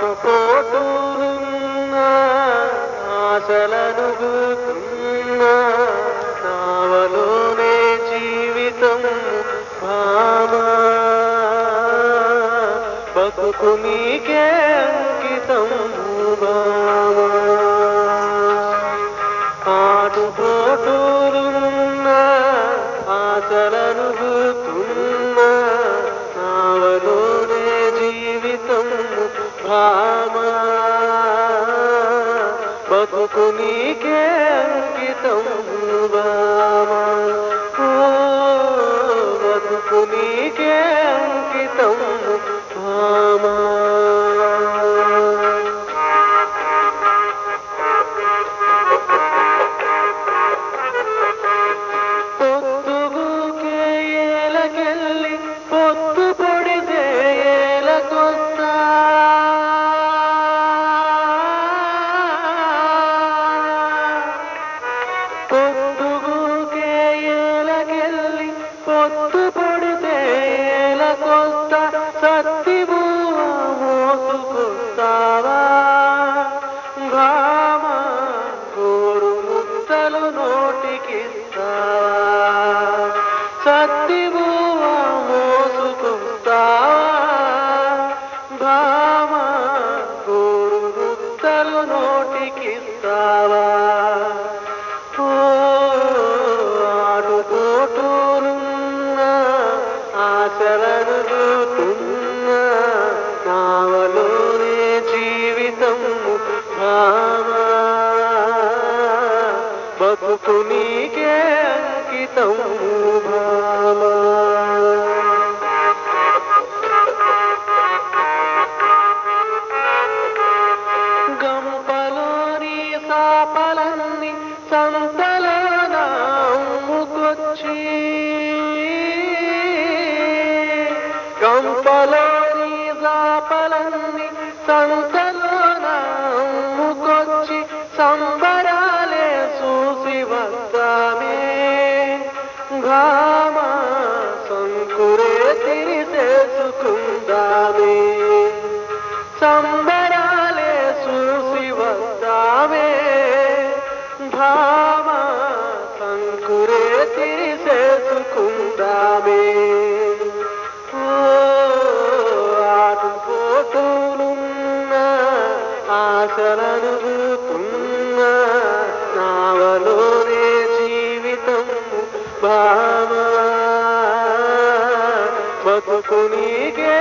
ఆటుపోటులున్న ఆశలను గుర్తున్న నావలోనే జీవితం భామా. బతుకు నీకే అంకితం భామా. ఆటుపోటులున్న భామా బతుకు నీకే అంకితం. భామా గోరు ముద్దలు నోటికిస్తావా సత్తిబువ్వ మోసుకొస్తావా భామా గోరు ముద్దలు నోటికిస్తావా ఓ ఆడుకోటులున్న ఆశలను చూతున్న నావలోనే జీవితం నీకే అంకితం భామా గంపలోని సాపలన్నీ సంతలోన అమ్ముకొచ్చి. గంపలోని సాపలన్నీ సంతలోన సంబరాలే చూసి వస్తావే. భావ సంకురే తీసేసుకుందామే ఓ ఆశలను చూతున్న నావలోనే జీవితం భావ బతుకు నీకే